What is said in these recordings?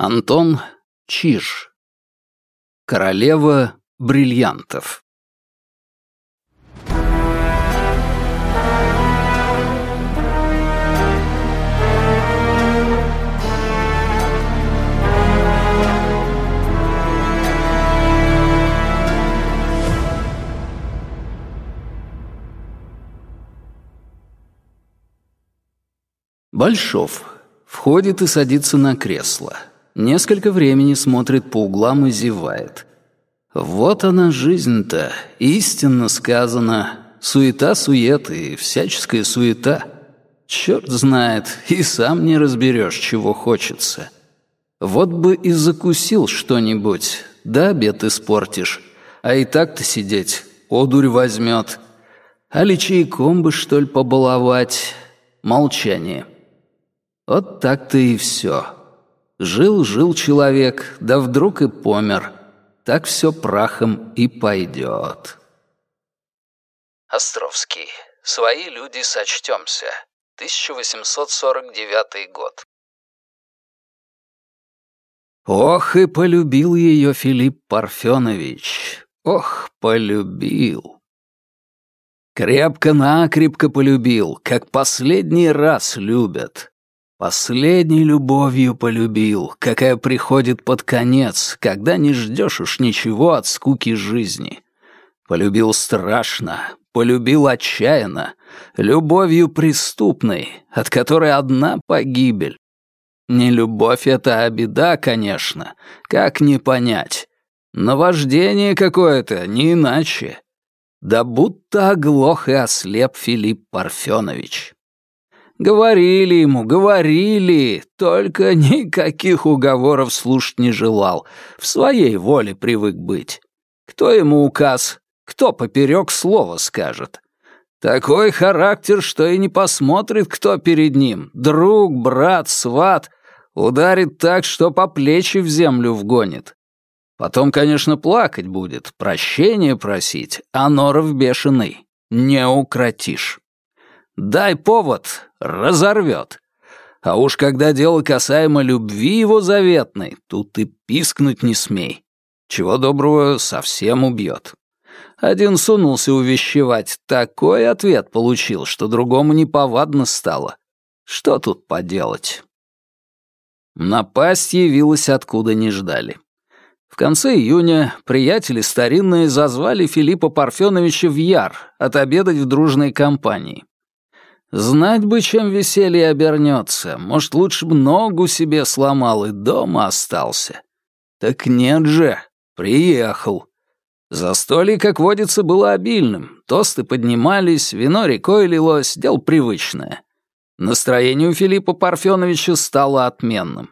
Антон Чиж. Королева бриллиантов. Большов. Входит и садится на кресло. Несколько времени смотрит по углам и зевает. Вот она жизнь-то, истинно сказано. Суета-сует и всяческая суета. Черт знает, и сам не разберешь, чего хочется. Вот бы и закусил что-нибудь, да обед испортишь. А и так-то сидеть, одурь возьмет. А ли чайком бы, что ли, побаловать? Молчание. Вот так-то и все. Жил-жил человек, да вдруг и помер. Так все прахом и пойдет. Островский. Свои люди сочтемся. 1849 год. Ох, и полюбил ее Филипп Парфенович. Ох, полюбил. Крепко-накрепко полюбил, как последний раз любят. Последней любовью полюбил, какая приходит под конец, когда не ждешь уж ничего от скуки жизни. Полюбил страшно, полюбил отчаянно, любовью преступной, от которой одна погибель. Не любовь — это а конечно, как не понять. Наваждение какое-то, не иначе. Да будто оглох и ослеп Филипп Парфенович. Говорили ему, говорили, только никаких уговоров слушать не желал, в своей воле привык быть. Кто ему указ, кто поперек слова скажет. Такой характер, что и не посмотрит, кто перед ним, друг, брат, сват, ударит так, что по плечи в землю вгонит. Потом, конечно, плакать будет, прощения просить, а норов бешеный, не укротишь. Дай повод, разорвет. А уж когда дело касаемо любви его заветной, тут и пискнуть не смей. Чего доброго совсем убьет. Один сунулся увещевать, такой ответ получил, что другому неповадно стало. Что тут поделать? Напасть явилась откуда не ждали. В конце июня приятели старинные зазвали Филиппа Парфеновича в Яр отобедать в дружной компании. Знать бы, чем веселье обернется. Может, лучше бы ногу себе сломал и дома остался. Так нет же, приехал. Застолье, как водится, было обильным. Тосты поднимались, вино рекой лилось, дело привычное. Настроение у Филиппа Парфеновича стало отменным.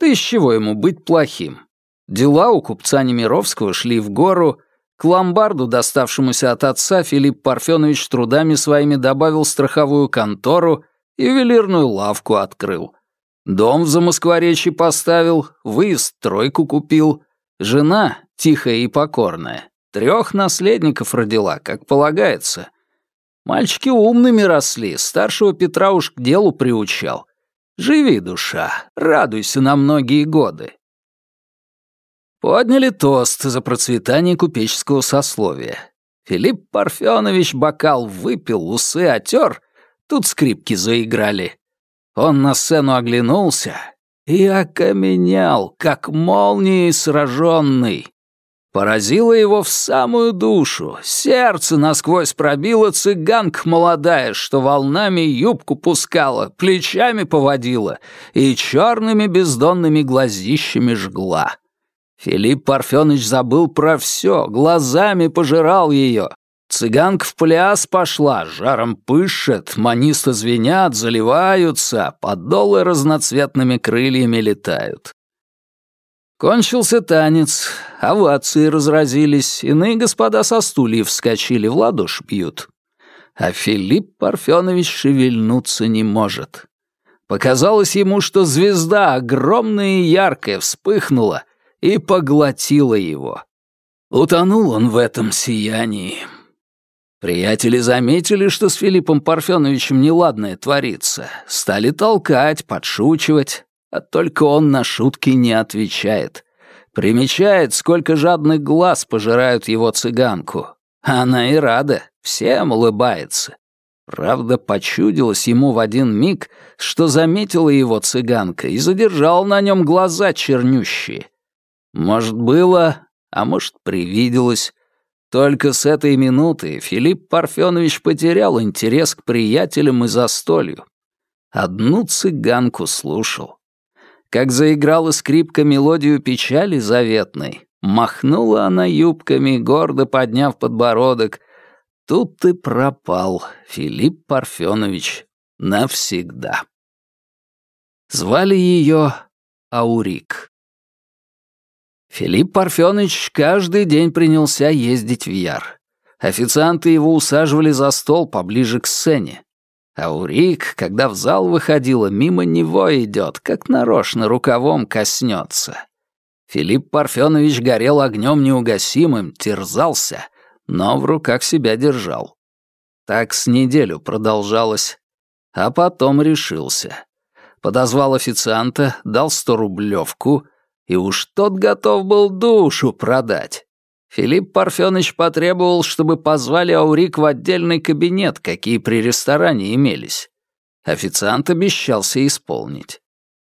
Да из чего ему быть плохим? Дела у купца Немировского шли в гору, к ломбарду, доставшемуся от отца, Филипп Парфенович трудами своими добавил страховую контору, ювелирную лавку открыл. Дом в Замоскворечье поставил, выезд тройку купил. Жена, тихая и покорная, трех наследников родила, как полагается. Мальчики умными росли, старшего Петра уж к делу приучал. Живи, душа, радуйся на многие годы. Подняли тост за процветание купеческого сословия. Филипп Парфенович бокал выпил, усы отер, тут скрипки заиграли. Он на сцену оглянулся и окаменел, как молнией сраженный. Поразило его в самую душу, сердце насквозь пробило цыганка молодая, что волнами юбку пускала, плечами поводила и черными бездонными глазищами жгла. Филипп Парфенович забыл про все, глазами пожирал ее. Цыганка в пляс пошла, жаром пышет, манисты звенят, заливаются, подолы разноцветными крыльями летают. Кончился танец, овации разразились, иные господа со стульев вскочили, в ладоши бьют. А Филипп Парфенович шевельнуться не может. Показалось ему, что звезда огромная и яркая вспыхнула, и поглотила его. Утонул он в этом сиянии. Приятели заметили, что с Филиппом Парфеновичем неладное творится. Стали толкать, подшучивать. а только он на шутки не отвечает. Примечает, сколько жадных глаз пожирают его цыганку. Она и рада, всем улыбается. Правда, почудилось ему в один миг, что заметила его цыганка и задержал на нем глаза чернющие. Может, было, а может, привиделось. Только с этой минуты Филипп Парфенович потерял интерес к приятелям и застолью. Одну цыганку слушал. Как заиграла скрипка мелодию печали заветной, махнула она юбками, гордо подняв подбородок. Тут ты пропал, Филипп Парфенович, навсегда. Звали ее Аурик. Филипп Парфенович каждый день принялся ездить в Яр. Официанты его усаживали за стол поближе к сцене. Аурик, когда в зал выходила, мимо него идет, как нарочно рукавом коснется. Филипп Парфенович горел огнем неугасимым, терзался, но в руках себя держал. Так с неделю продолжалось. А потом решился. Подозвал официанта, дал сто рублевку — и уж тот готов был душу продать. Филипп Парфенович потребовал, чтобы позвали Аурик в отдельный кабинет, какие при ресторане имелись. Официант обещался исполнить.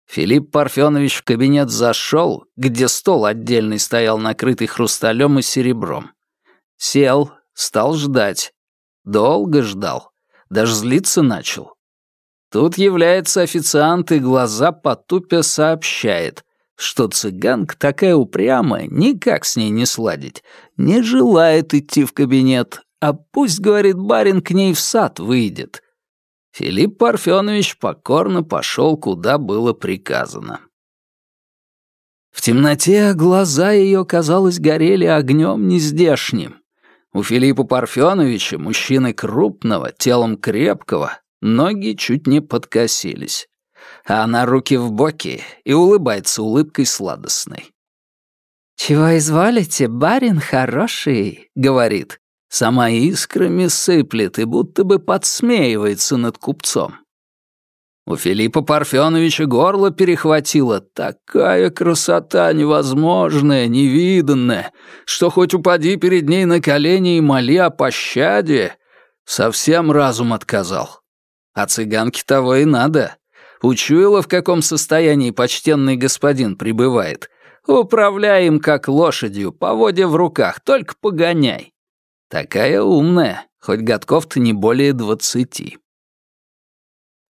Филипп Парфенович в кабинет зашел, где стол отдельный стоял накрытый хрусталем и серебром. Сел, стал ждать. Долго ждал. Даже злиться начал. Тут является официант и глаза потупя сообщает что цыганка такая упрямая, никак с ней не сладить, не желает идти в кабинет, а пусть, говорит барин, к ней в сад выйдет. Филипп Парфенович покорно пошел, куда было приказано. В темноте глаза ее, казалось, горели огнем нездешним. У Филиппа Парфеновича, мужчины крупного, телом крепкого, ноги чуть не подкосились а она руки в боки и улыбается улыбкой сладостной. «Чего изволите, барин хороший?» — говорит. Сама искрами сыплет и будто бы подсмеивается над купцом. У Филиппа Парфеновича горло перехватило. Такая красота невозможная, невиданная, что хоть упади перед ней на колени и моли о пощаде, совсем разум отказал. А цыганке того и надо. Учуяла, в каком состоянии почтенный господин пребывает. Управляй им как лошадью, поводя в руках, только погоняй. Такая умная, хоть годков-то не более двадцати.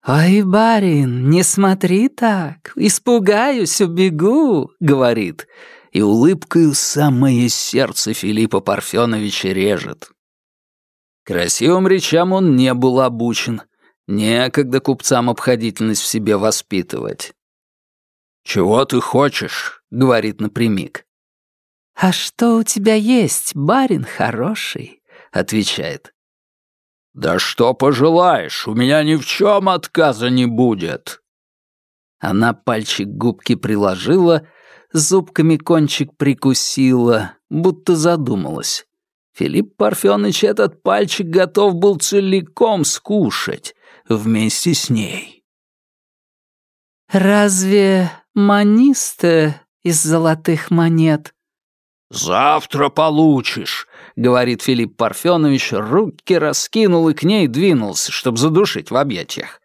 «Ой, барин, не смотри так, испугаюсь, убегу», — говорит, и улыбкою самое сердце Филиппа Парфеновича режет. Красивым речам он не был обучен — Некогда купцам обходительность в себе воспитывать. «Чего ты хочешь?» — говорит напрямик. «А что у тебя есть, барин хороший?» — отвечает. «Да что пожелаешь, у меня ни в чем отказа не будет». Она пальчик губки приложила, зубками кончик прикусила, будто задумалась. Филипп Парфенович этот пальчик готов был целиком скушать, вместе с ней. «Разве манисты из золотых монет?» «Завтра получишь», — говорит Филипп Парфенович, руки раскинул и к ней двинулся, чтобы задушить в объятиях.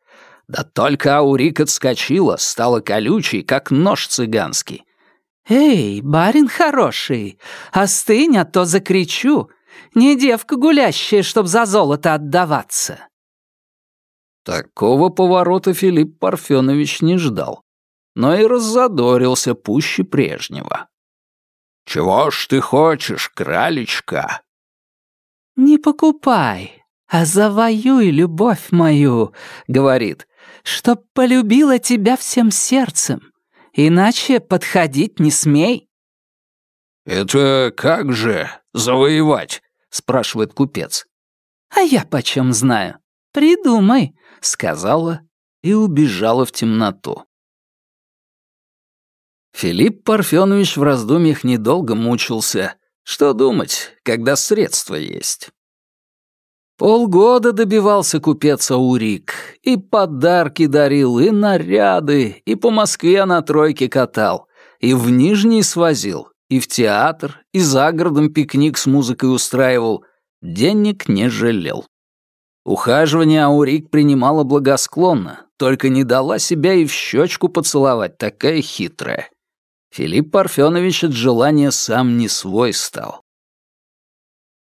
Да только Аурик отскочила, стала колючей, как нож цыганский. «Эй, барин хороший, остынь, а то закричу. Не девка гулящая, чтоб за золото отдаваться». Такого поворота Филипп Парфенович не ждал, но и раззадорился пуще прежнего. «Чего ж ты хочешь, кралечка?» «Не покупай, а завоюй любовь мою», — говорит, «чтоб полюбила тебя всем сердцем, иначе подходить не смей». «Это как же завоевать?» — спрашивает купец. «А я почем знаю? Придумай, сказала и убежала в темноту. Филипп Парфенович в раздумьях недолго мучился. Что думать, когда средства есть? Полгода добивался купец Аурик, и подарки дарил, и наряды, и по Москве на тройке катал, и в Нижний свозил, и в театр, и за городом пикник с музыкой устраивал. Денег не жалел. Ухаживание Аурик принимала благосклонно, только не дала себя и в щечку поцеловать, такая хитрая. Филипп Парфенович от желания сам не свой стал.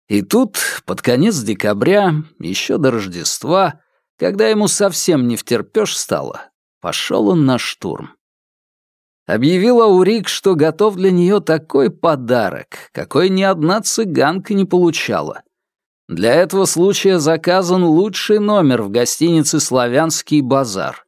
И тут, под конец декабря, еще до Рождества, когда ему совсем не втерпёшь стало, пошел он на штурм. Объявил Аурик, что готов для нее такой подарок, какой ни одна цыганка не получала. Для этого случая заказан лучший номер в гостинице «Славянский базар».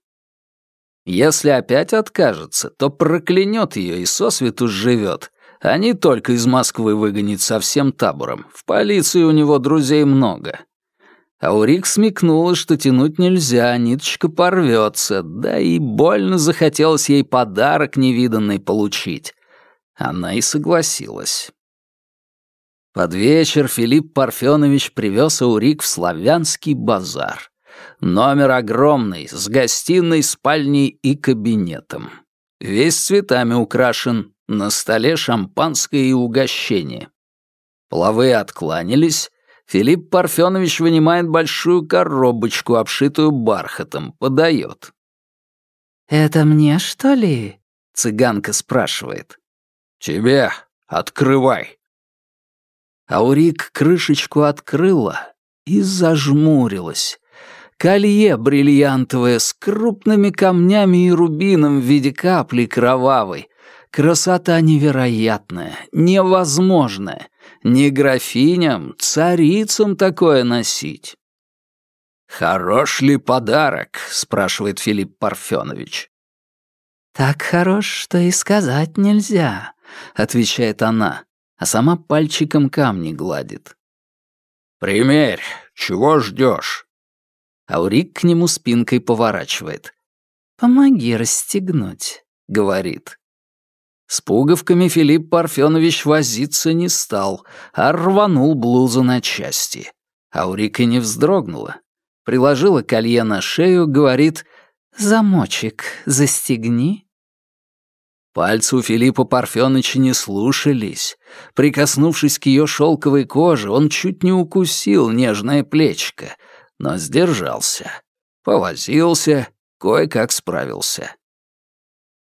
Если опять откажется, то проклянет ее и сосвету живет, а не только из Москвы выгонит со всем табором. В полиции у него друзей много. Аурик смекнула, что тянуть нельзя, ниточка порвется, да и больно захотелось ей подарок невиданный получить. Она и согласилась. Под вечер Филипп Парфенович привез Аурик в славянский базар. Номер огромный, с гостиной, спальней и кабинетом. Весь цветами украшен, на столе шампанское и угощение. Половые откланялись. Филипп Парфенович вынимает большую коробочку, обшитую бархатом, подает. «Это мне, что ли?» — цыганка спрашивает. «Тебе. Открывай». Аурик крышечку открыла и зажмурилась. Колье бриллиантовое с крупными камнями и рубином в виде капли кровавой, Красота невероятная, невозможная. Не графиням, царицам такое носить. «Хорош ли подарок?» — спрашивает Филипп Парфенович. «Так хорош, что и сказать нельзя», — отвечает она, а сама пальчиком камни гладит. «Примерь, чего ждешь?» Аурик к нему спинкой поворачивает. «Помоги расстегнуть», — говорит. С пуговками Филипп Парфенович возиться не стал, а рванул блузу на части. Аурика не вздрогнула. Приложила колье на шею, говорит «Замочек застегни». Пальцы у Филиппа Парфеновича не слушались. Прикоснувшись к ее шелковой коже, он чуть не укусил нежное плечико, но сдержался. Повозился, кое-как справился.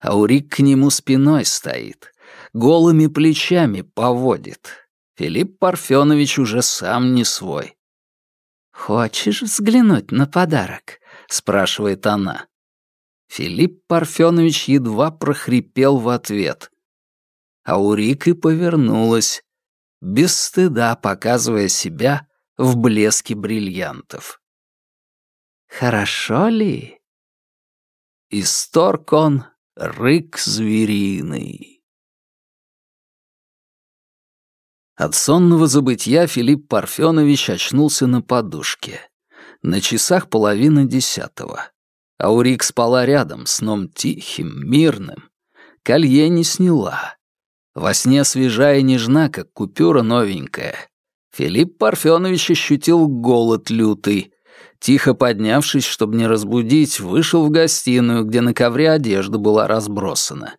Аурик к нему спиной стоит, голыми плечами поводит. Филипп Парфенович уже сам не свой. «Хочешь взглянуть на подарок?» — спрашивает она. Филипп Парфенович едва прохрипел в ответ. Аурик и повернулась, без стыда показывая себя в блеске бриллиантов. «Хорошо ли?» Исторг он Рык звериный. От сонного забытья Филипп Парфенович очнулся на подушке. На часах половина десятого. Аурик спала рядом, сном тихим, мирным. Колье не сняла. Во сне свежая и нежна, как купюра новенькая. Филипп Парфенович ощутил голод лютый. Тихо поднявшись, чтобы не разбудить, вышел в гостиную, где на ковре одежда была разбросана.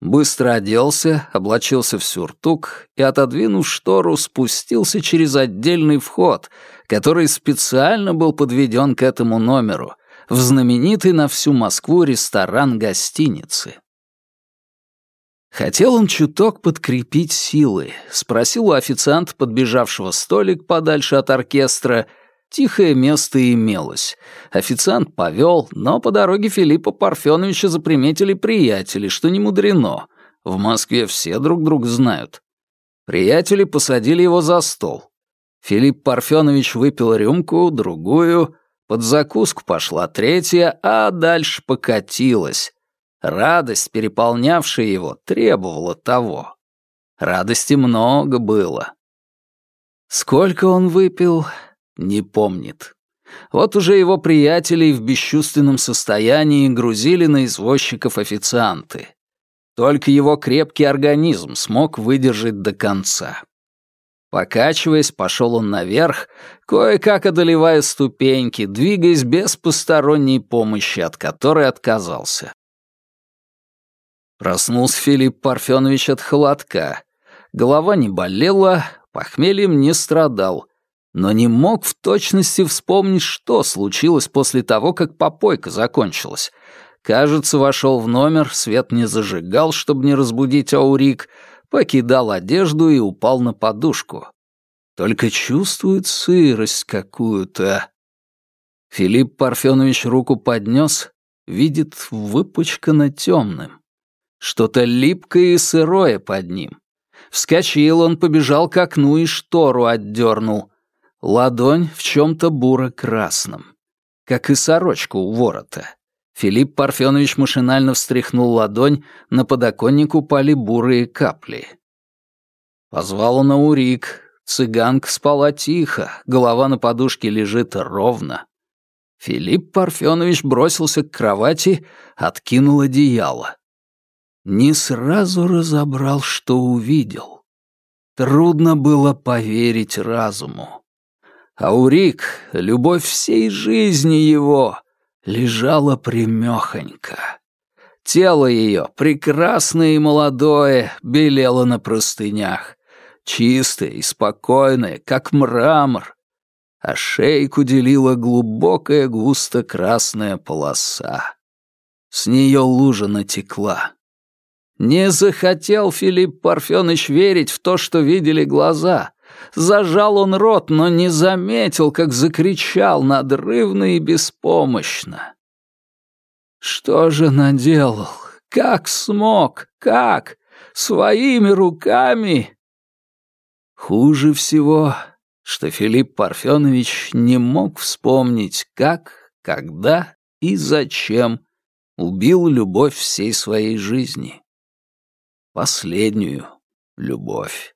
Быстро оделся, облачился в сюртук и, отодвинув штору, спустился через отдельный вход, который специально был подведен к этому номеру, в знаменитый на всю Москву ресторан гостиницы. Хотел он чуток подкрепить силы, спросил у официанта, подбежавшего столик подальше от оркестра, Тихое место имелось. Официант повел, но по дороге Филиппа Парфеновича заприметили приятели, что не мудрено. В Москве все друг друга знают. Приятели посадили его за стол. Филипп Парфенович выпил рюмку, другую, под закуску пошла третья, а дальше покатилась. Радость, переполнявшая его, требовала того. Радости много было. Сколько он выпил, не помнит. Вот уже его приятелей в бесчувственном состоянии грузили на извозчиков официанты. Только его крепкий организм смог выдержать до конца. Покачиваясь, пошел он наверх, кое-как одолевая ступеньки, двигаясь без посторонней помощи, от которой отказался. Проснулся Филипп Парфенович от холодка. Голова не болела, похмельем не страдал, но не мог в точности вспомнить, что случилось после того, как попойка закончилась. Кажется, вошел в номер, свет не зажигал, чтобы не разбудить Аурик, покидал одежду и упал на подушку. Только чувствует сырость какую-то. Филипп Парфенович руку поднес, видит выпачкано темным. Что-то липкое и сырое под ним. Вскочил он, побежал к окну и штору отдернул. Ладонь в чем-то буро-красном, как и сорочка у ворота. Филипп Парфенович машинально встряхнул ладонь, на подоконник упали бурые капли. Позвал он Аурик. Цыганка спала тихо, голова на подушке лежит ровно. Филипп Парфенович бросился к кровати, откинул одеяло. Не сразу разобрал, что увидел. Трудно было поверить разуму. Аурик, любовь всей жизни его, лежала примёхонько. Тело ее, прекрасное и молодое, белело на простынях, чистое и спокойное, как мрамор, а шейку делила глубокая густо-красная полоса. С нее лужа натекла. Не захотел Филипп Парфенович верить в то, что видели глаза. Зажал он рот, но не заметил, как закричал надрывно и беспомощно. Что же наделал? Как смог? Как? Своими руками? Хуже всего, что Филипп Парфенович не мог вспомнить, как, когда и зачем убил любовь всей своей жизни. Последнюю любовь.